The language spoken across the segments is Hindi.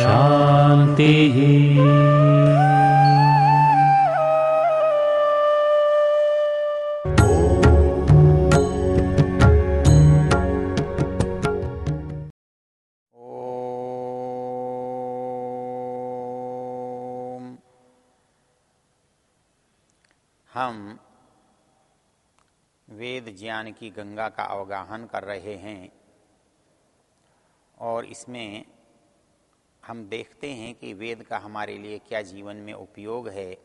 शांति ओम हम वेद ज्ञान की गंगा का अवगाहन कर रहे हैं। और इसमें हम देखते हैं कि वेद का हमारे लिए क्या जीवन में उपयोग है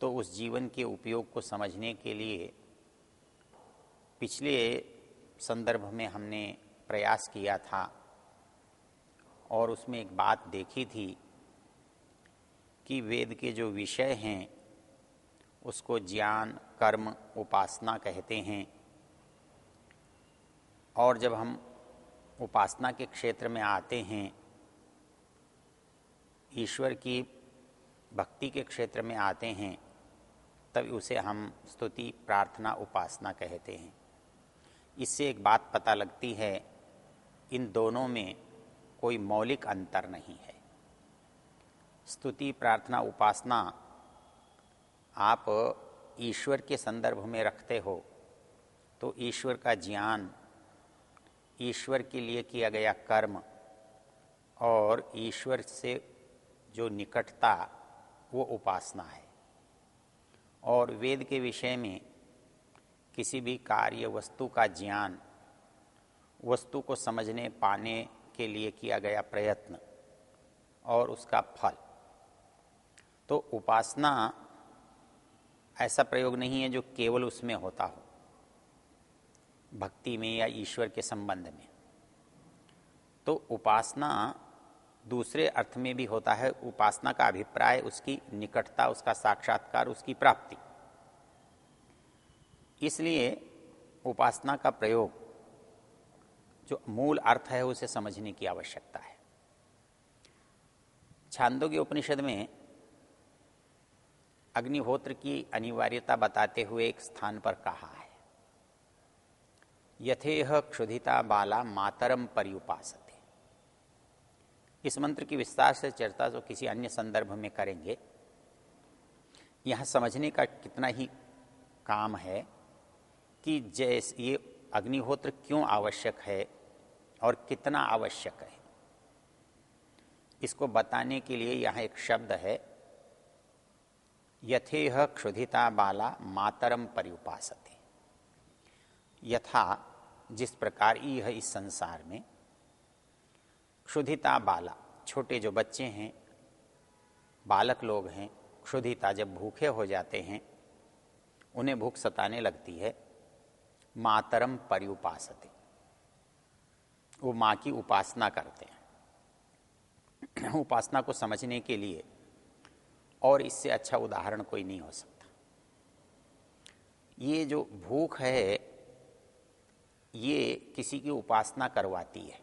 तो उस जीवन के उपयोग को समझने के लिए पिछले संदर्भ में हमने प्रयास किया था और उसमें एक बात देखी थी कि वेद के जो विषय हैं, उसको ज्ञान, कर्म, उपासना कहते हैं। और जब हम उपासना के क्षेत्र में आते हैं, ईश्वर की भक्ति के क्षेत्र में आते हैं तब उसे हम स्तुति, प्रार्थना, उपासना कहते हैं। इससे एक बात पता लगती है, इन दोनों में कोई मौलिक अंतर नहीं है। स्तुति, प्रार्थना, उपासना आप ईश्वर के संदर्भ में रखते हो तो ईश्वर का ज्ञान ईश्वर के लिए किया गया कर्म और ईश्वर से जो निकटता, वो उपासना है। और वेद के विषय में किसी भी कार्य वस्तु का ज्ञान, वस्तु को समझने, पाने के लिए किया गया प्रयत्न और उसका फल। तो उपासना ऐसा प्रयोग नहीं है जो केवल उसमें होता हो। भक्ति में या ईश्वर के संबंध में। तो उपासना दूसरे अर्थ में भी होता है, उपासना का अभिप्राय, उसकी निकटता, उसका साक्षात्कार, उसकी प्राप्ति। इसलिए उपासना का प्रयोग जो मूल अर्थ है, उसे समझने की आवश्यकता है। छांदों के उपनिषद में अग्निहोत्र की अनिवार्यता बताते हुए एक स्थान पर कहा है। यथेह क्षुधिता बाला मातरम परिउपासते इस मंत्र की विस्तार से चर्चा तो किसी अन्य संदर्भ में करेंगे। यहाँ समझने का कितना ही काम है कि जैसे ये अग्निहोत्र क्यों आवश्यक है और कितना आवश्यक है। इसको बताने के लिए यहाँ एक शब्द है, यथेह क्षुधिता बाला मातरम परिउपासते यथा जिस प्रकार ई है इस संसार में, क्षुधिता बाला, छोटे जो बच्चे हैं, बालक लोग हैं, क्षुधिता जब भूखे हो जाते हैं, उन्हें भूख सताने लगती है, मातरम परिउपासते वो माँ की उपासना करते हैं। उपासना को समझने के लिए और इससे अच्छा उदाहरण कोई नहीं हो सकता। ये जो भूख है ये किसी की उपासना करवाती है।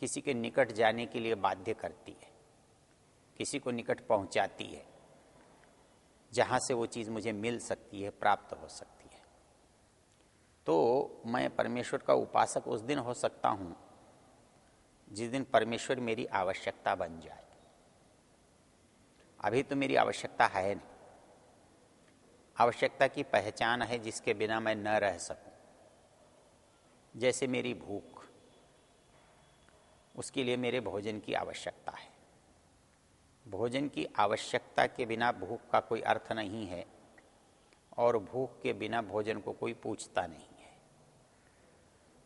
किसी के निकट जाने के लिए बाध्य करती है। किसी को निकट पहुंचाती है। जहाँ से वो चीज़ मुझे मिल सकती है, प्राप्त हो सकती है। तो मैं परमेश्वर का उपासक उस दिन हो सकता हूँ, जिस दिन परमेश्वर मेरी आवश्यकता बन जाए। अभी तो मेरी आवश्यकता है नहीं। आवश्यकता की पहचान है जिसके बिना मैं न रह सकूँ। जैसे मेरी भूख, उसके लिए मेरे भोजन की आवश्यकता है। भोजन की आवश्यकता के बिना भूख का कोई अर्थ नहीं है और भूख के बिना भोजन को कोई पूछता नहीं है।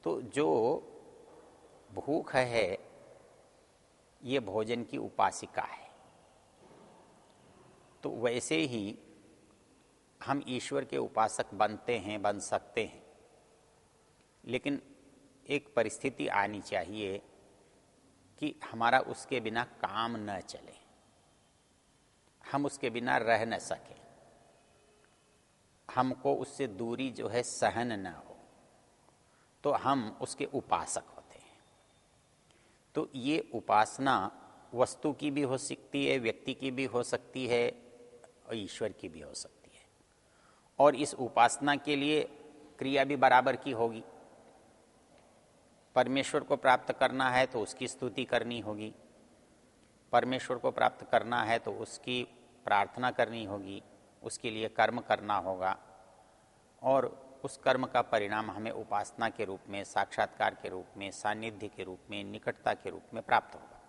तो जो भूख है, ये भोजन की उपासिका है। तो वैसे ही हम ईश्वर के उपासक बनते हैं, बन सकते हैं। लेकिन एक परिस्थिति आनी चाहिए कि हमारा उसके बिना काम न चले। हम उसके बिना रह न सकें। हमको उससे दूरी जो है सहन न हो तो हम उसके उपासक होते हैं। तो ये उपासना वस्तु की भी हो सकती है, व्यक्ति की भी हो सकती है और ईश्वर की भी हो सकती है। और इस उपासना के लिए क्रिया भी बराबर की होगी। परमेश्वर को प्राप्त करना है तो उसकी स्तुति करनी होगी। परमेश्वर को प्राप्त करना है तो उसकी प्रार्थना करनी होगी। उसके लिए कर्म करना होगा। और उस कर्म का परिणाम हमें उपासना के रूप में, साक्षात्कार के रूप में सानिध्य के रूप में, निकटता के रूप में प्राप्त होगा।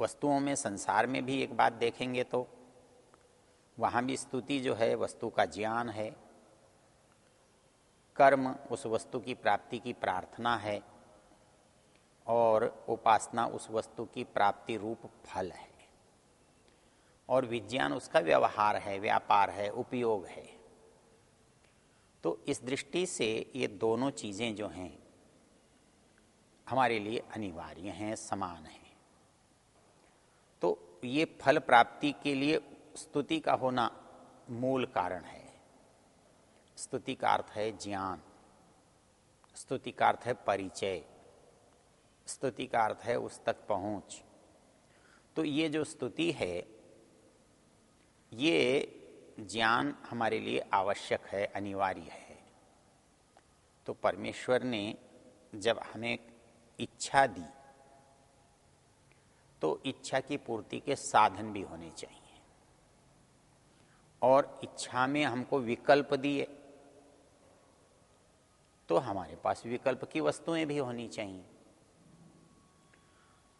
वस्तुओं में, संसार में भी एक बात देखेंगे तो वहाँ भी स्तुति जो है, वस्तु का ज्ञान है। कर्म, उस वस्तु की प्राप्ति की प्रार्थना है और उपासना उस वस्तु की प्राप्ति रूप फल है। और विज्ञान उसका व्यवहार है, व्यापार है, उपयोग है। तो इस दृष्टि से ये दोनों चीज़ें जो हैं, हमारे लिए अनिवार्य हैं, समान हैं। तो ये फल प्राप्ति के लिए स्तुति का होना मूल कारण है। स्तुति का अर्थ है ज्ञान, स्तुति का अर्थ है परिचय, स्तुति का अर्थ है उस तक पहुँच। तो ये जो स्तुति है, ये ज्ञान हमारे लिए आवश्यक है, अनिवार्य है। तो परमेश्वर ने जब हमें इच्छा दी तो इच्छा की पूर्ति के साधन भी होने चाहिए। और इच्छा में हमको विकल्प दिए तो हमारे पास विकल्प की वस्तुएँ भी होनी चाहिए।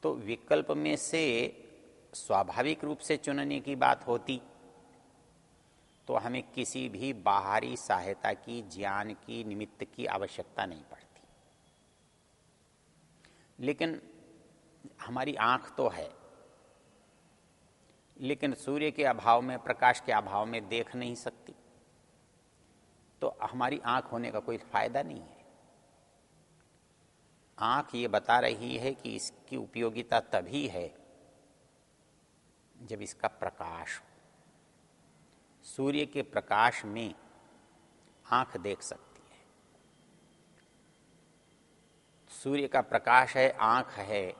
तो विकल्प में से स्वाभाविक रूप से चुनने की बात होती। तो हमें किसी भी बाहरी सहायता की, ज्ञान की, निमित्त की आवश्यकता नहीं पड़ती। लेकिन हमारी आँख तो है। लेकिन सूर्य के अभाव में, प्रकाश के अभाव में देख नहीं सकती। तो हमारी आँख होने का कोई फ़ायदा नहीं है। आँख ये बता रही है कि इसकी उपयोगिता तभी है जब इसका प्रकाश हो। सूर्य के प्रकाश में आँख देख सकती है। सूर्य का प्रकाश है, आँख है,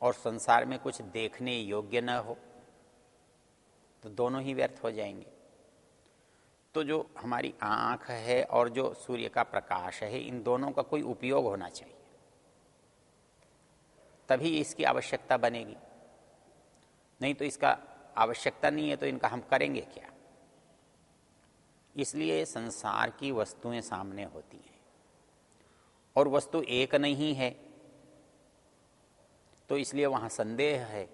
और संसार में कुछ देखने योग्य न हो तो दोनों ही व्यर्थ हो जाएँगे। तो जो हमारी आँख है और जो सूर्य का प्रकाश है, इन दोनों का कोई उपयोग होना चाहिए। तभी इसकी आवश्यकता बनेगी। नहीं तो इसका आवश्यकता नहीं है तो इनका हम करेंगे क्या? इसलिए संसार की वस्तुएँ सामने होती हैं। और वस्तु एक नहीं है तो इसलिए वहाँ संदेह है।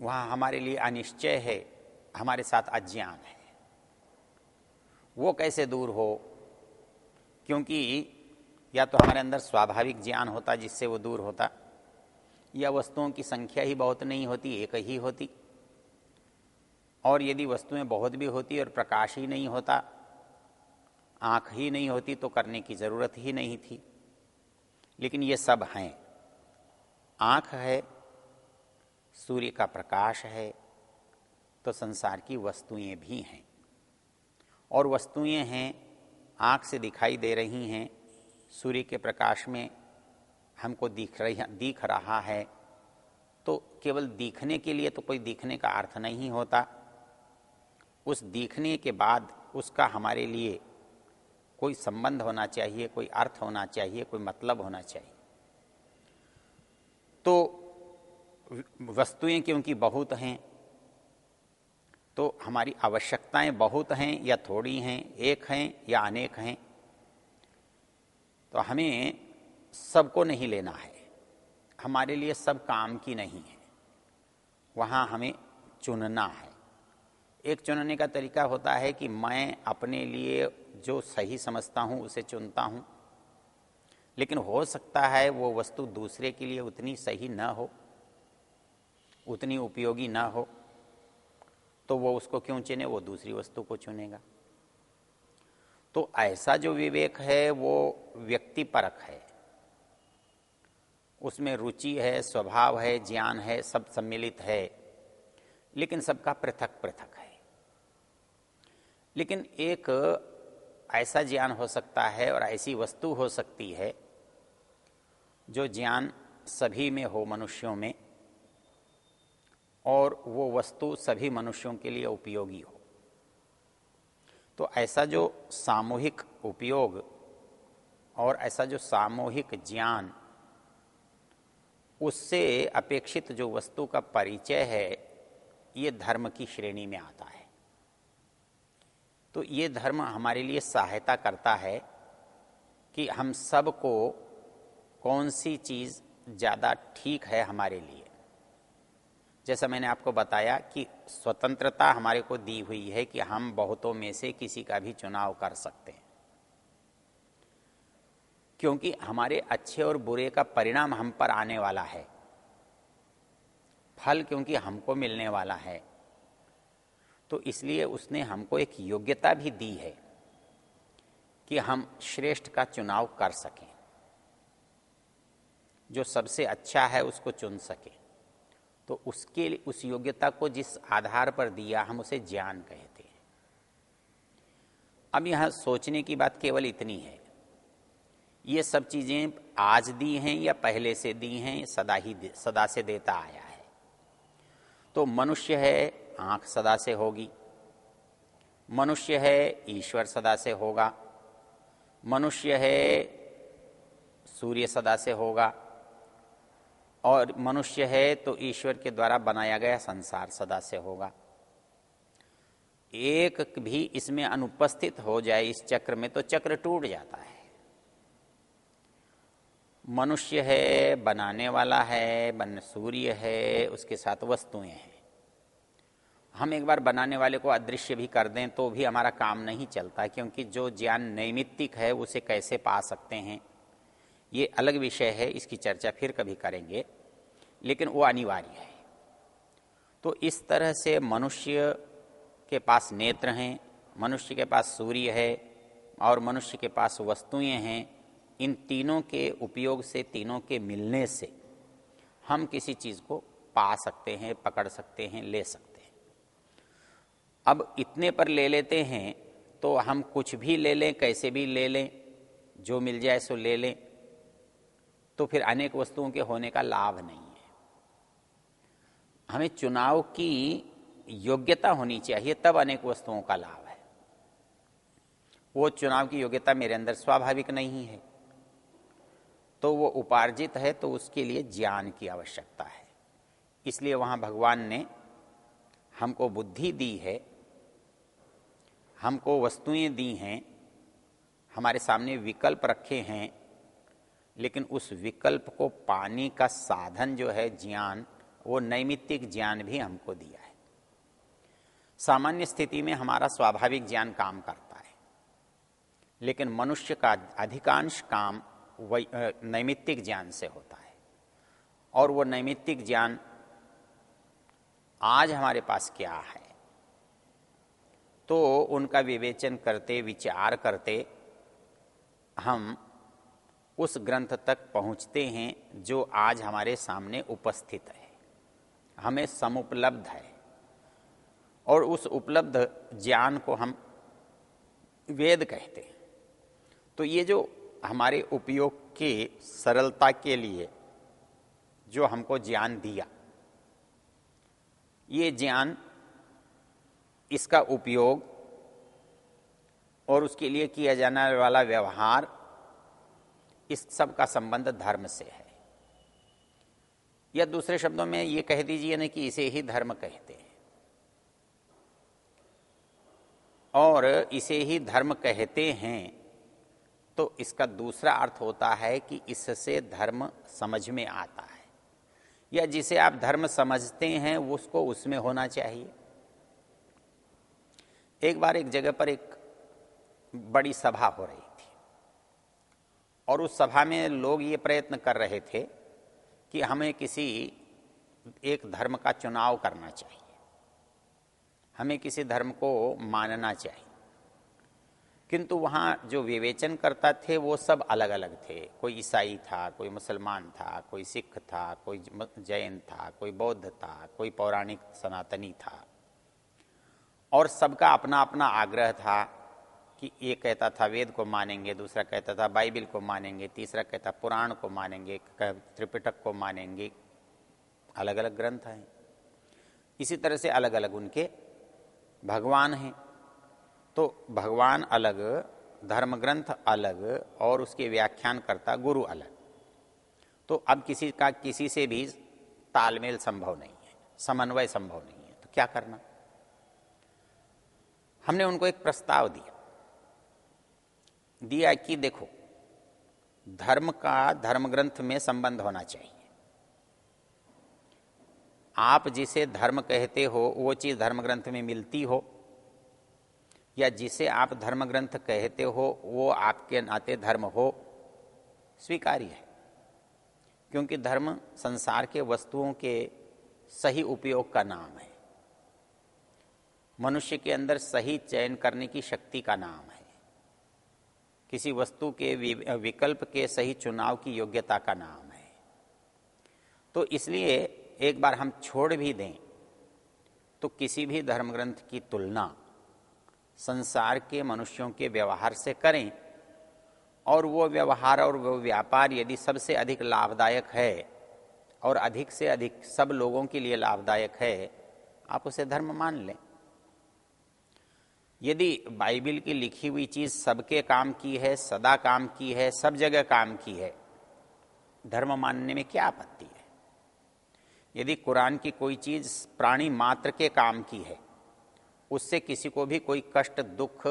वहाँ हमारे लिए अनिश्चय है। हमारे साथ अज्ञान है। वो कैसे दूर हो? क्योंकि या तो हमारे अंदर स्वाभाविक ज्ञान होता जिससे वो दूर होता, या वस्तुओं की संख्या ही बहुत नहीं होती, एक ही होती। और यदि वस्तुएँ बहुत भी होती और प्रकाश ही नहीं होता, आँख ही नहीं होती तो करने की ज़रूरत ही नहीं थी। लेकिन ये सब हैं। आँख है, सूर्य का प्रकाश है तो संसार की वस्तुएँ भी हैं। और वस्तुएँ हैं, आँख से दिखाई दे रही हैं, सूर्य के प्रकाश में हमको दिख रही, दिख रहा है तो केवल दिखने के लिए तो कोई दिखने का अर्थ नहीं होता। उस दिखने के बाद उसका हमारे लिए कोई संबंध होना चाहिए, कोई अर्थ होना चाहिए, कोई मतलब होना चाहिए। तो वस्तुएँ क्योंकि बहुत हैं तो हमारी आवश्यकताएँ बहुत हैं या थोड़ी हैं, एक हैं या अनेक हैं तो हमें सबको नहीं लेना है। हमारे लिए सब काम की नहीं है। वहाँ हमें चुनना है। एक चुनने का तरीका होता है कि मैं अपने लिए जो सही समझता हूँ, उसे चुनता हूँ। लेकिन हो सकता है वो वस्तु दूसरे के लिए उतनी सही न हो, उतनी उपयोगी न हो। तो वो उसको क्यों चुने? वो दूसरी वस्तु को चुनेगा। तो ऐसा जो विवेक है, वो व्यक्ति परक है। उसमें रुचि है, स्वभाव है, ज्ञान है, सब सम्मिलित है। लेकिन सबका पृथक पृथक है। लेकिन एक ऐसा ज्ञान हो सकता है और ऐसी वस्तु हो सकती है, जो ज्ञान सभी में हो, मनुष्यों में। और वो वस्तु सभी मनुष्यों के लिए उपयोगी हो। तो ऐसा जो सामूहिक उपयोग और ऐसा जो सामूहिक ज्ञान, उससे अपेक्षित जो वस्तु का परिचय है, ये धर्म की श्रेणी में आता है। तो ये धर्म हमारे लिए सहायता करता है कि हम सबको कौन सी चीज़ ज़्यादा ठीक है हमारे लिए। जैसा मैंने आपको बताया कि स्वतंत्रता हमारे को दी हुई है कि हम बहुतों में से किसी का भी चुनाव कर सकते हैं। क्योंकि हमारे अच्छे और बुरे का परिणाम हम पर आने वाला है। फल क्योंकि हमको मिलने वाला है। तो इसलिए उसने हमको एक योग्यता भी दी है कि हम श्रेष्ठ का चुनाव कर सकें। जो सबसे अच्छा है उसको चुन सकें। तो उसके उस योग्यता को जिस आधार पर दिया, हम उसे ज्ञान कहते हैं। अब यहाँ सोचने की बात केवल इतनी है। ये सब चीज़ें आज दी हैं या पहले से दी हैं सदा ही सदा से देता आया है। तो मनुष्य है, आँख सदा से होगी। मनुष्य है, ईश्वर सदा से होगा। मनुष्य है, सूर्य सदा से होगा। और मनुष्य है तो ईश्वर के द्वारा बनाया गया संसार सदा से होगा। एक भी इसमें अनुपस्थित हो जाए, इस चक्र में तो चक्र टूट जाता है। मनुष्य है, बनाने वाला है, बन, सूर्य है, उसके साथ वस्तुएँ हैं। हम एक बार बनाने वाले को अदृश्य भी कर दें तो भी हमारा काम नहीं चलता, क्योंकि जो ज्ञान नैमित्तिक है, उसे कैसे पा सकते हैं? ये अलग विषय है, इसकी चर्चा फिर कभी करेंगे, लेकिन वो अनिवार्य है। तो इस तरह से मनुष्य के पास नेत्र हैं, मनुष्य के पास सूर्य है, और मनुष्य के पास वस्तुएँ हैं, इन तीनों के उपयोग से, तीनों के मिलने से हम किसी चीज़ को पा सकते हैं, पकड़ सकते हैं, ले सकते हैं। अब इतने पर ले लेते हैं तो हम कुछ भी ले लें, कैसे भी ले लें, जो मिल जाए सो ले लें। तो फिर अनेक वस्तुओं के होने का लाभ नहीं है। हमें चुनाव की योग्यता होनी चाहिए, तब अनेक वस्तुओं का लाभ है। वो चुनाव की योग्यता मेरे अंदर स्वाभाविक नहीं है। तो वो उपार्जित है तो उसके लिए ज्ञान की आवश्यकता है। इसलिए वहाँ भगवान ने हमको बुद्धि दी है, हमको वस्तुएँ दी हैं, हमारे सामने विकल्प रखे हैं लेकिन उस विकल्प को पाने का साधन जो है ज्ञान, वो नैमित्तिक ज्ञान भी हमको दिया है। सामान्य स्थिति में हमारा स्वाभाविक ज्ञान काम करता है, लेकिन मनुष्य का अधिकांश काम नैमित्तिक ज्ञान से होता है। और वो नैमित्तिक ज्ञान आज हमारे पास क्या है? तो उनका विवेचन करते, विचार करते हम उस ग्रंथ तक पहुँचते हैं जो आज हमारे सामने उपस्थित है। हमें समुपलब्ध है। और उस उपलब्ध ज्ञान को हम वेद कहते हैं। तो ये जो हमारे उपयोग के सरलता के लिए जो हमको ज्ञान दिया, ये ज्ञान, इसका उपयोग और उसके लिए किया जाने वाला व्यवहार इस सब का संबंध धर्म से है। या दूसरे शब्दों में ये कह दीजिए ना कि इसे ही धर्म कहते हैं। और इसे ही धर्म कहते हैं तो इसका दूसरा अर्थ होता है कि इससे धर्म समझ में आता है। या जिसे आप धर्म समझते हैं, उसको उसमें होना चाहिए। एक बार एक जगह पर एक बड़ी सभा हो रही और उस सभा में लोग ये प्रयत्न कर रहे थे कि हमें किसी एक धर्म का चुनाव करना चाहिए। हमें किसी धर्म को मानना चाहिए। किंतु वहाँ जो विवेचन करता थे, वो सब अलग अलग थे। कोई ईसाई था, कोई मुसलमान था, कोई सिख था, कोई जैन था, कोई बौद्ध था, कोई पौराणिक सनातनी था। और सबका अपना अपना आग्रह था कि एक कहता था वेद को मानेंगे, दूसरा कहता था बाइबिल को मानेंगे, तीसरा कहता पुराण को मानेंगे त्रिपिटक को मानेंगे। अलग अलग ग्रंथ हैं। इसी तरह से अलग अलग उनके भगवान हैं। तो भगवान अलग धर्म ग्रंथ अलग और उसके व्याख्यान करता गुरु अलग। तो अब किसी का, किसी से भी तालमेल संभव नहीं है, समन्वय संभव नहीं है। तो क्या करना? हमने उनको एक प्रस्ताव दिया। दिया कि देखो। धर्म का धर्म ग्रंथ में संबंध होना चाहिए। आप जिसे धर्म कहते हो, वो चीज़ धर्म ग्रंथ में मिलती हो, या जिसे आप धर्म ग्रंथ कहते हो, वो आपके नाते धर्म हो, स्वीकार्य है। क्योंकि धर्म संसार के वस्तुओं के सही उपयोग का नाम है। मनुष्य के अंदर सही चयन करने की शक्ति का नाम है। किसी वस्तु के विकल्प के सही चुनाव की योग्यता का नाम है। तो इसलिए एक बार हम छोड़ भी दें तो किसी भी धर्म ग्रंथ की तुलना संसार के मनुष्यों के व्यवहार से करें, और वो व्यवहार और वो व्यापार यदि सबसे अधिक लाभदायक है, और अधिक से अधिक सब लोगों के लिए लाभदायक है, आप उसे धर्म मान लें। यदि बाइबिल की लिखी हुई चीज़ सबके काम की है, सदा काम की है, सब जगह काम की है, धर्म मानने में क्या आपत्ति है? यदि कुरान की कोई चीज़ प्राणी मात्र के काम की है, उससे किसी को भी कोई कष्ट, दुख,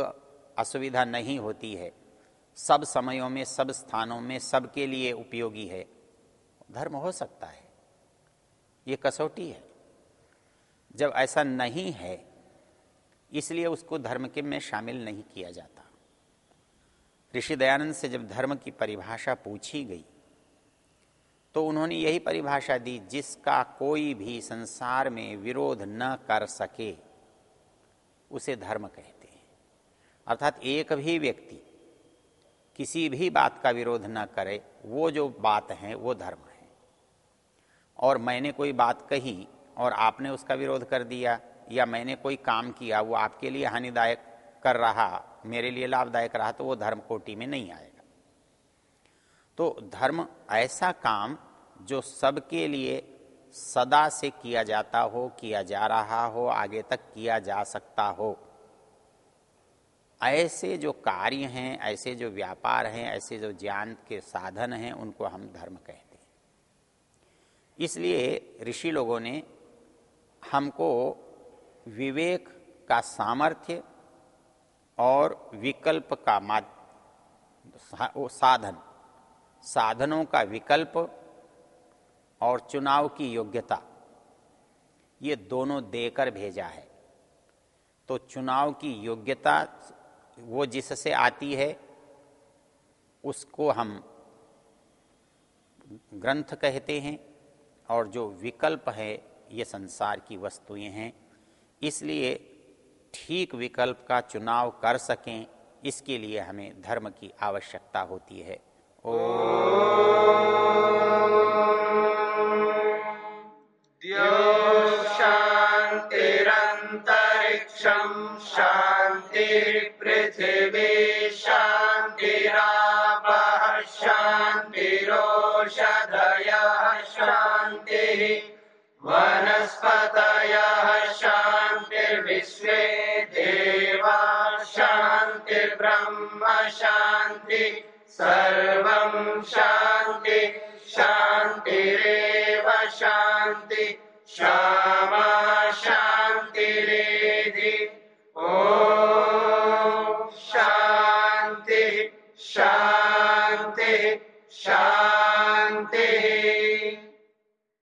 असुविधा नहीं होती है, सब समयों में, सब स्थानों में, सबके लिए उपयोगी है, धर्म हो सकता है। ये कसौटी है। जब ऐसा नहीं है इसलिए उसको धर्म के में शामिल नहीं किया जाता। ऋषि दयानंद से जब धर्म की परिभाषा पूछी गई तो उन्होंने यही परिभाषा दी, जिसका कोई भी संसार में विरोध न कर सके, उसे धर्म कहते हैं। अर्थात एक भी व्यक्ति किसी भी बात का विरोध न करे, वो जो बात है, वो धर्म है। और मैंने कोई बात कही और आपने उसका विरोध कर दिया या मैंने कोई काम किया, वो आपके लिए हानिदायक कर रहा, मेरे लिए लाभदायक रहा तो वो धर्म कोटि में नहीं आएगा। तो धर्म ऐसा काम जो सबके लिए सदा से किया जाता हो, किया जा रहा हो, आगे तक किया जा सकता हो। ऐसे जो कार्य हैं, ऐसे जो व्यापार हैं, ऐसे जो ज्ञान के साधन हैं, उनको हम धर्म कहते हैं। इसलिए ऋषि लोगों ने हमको विवेक का सामर्थ्य और विकल्प का माद साधन, साधनों का विकल्प और चुनाव की योग्यता, ये दोनों देकर भेजा है। तो चुनाव की योग्यता वो जिससे आती है, उसको हम ग्रंथ कहते हैं और जो विकल्प है, ये संसार की वस्तुएँ हैं। इसलिए ठीक विकल्प का चुनाव कर सकें, इसके लिए हमें धर्म की आवश्यकता होती है। ओ शांतिरंतरिक्षम शांति पृथ्वी शांतिराप शान्तिरेव शान्ति श्यामा शान्तिरेधि ओ शान्तिः शान्तिः शान्ति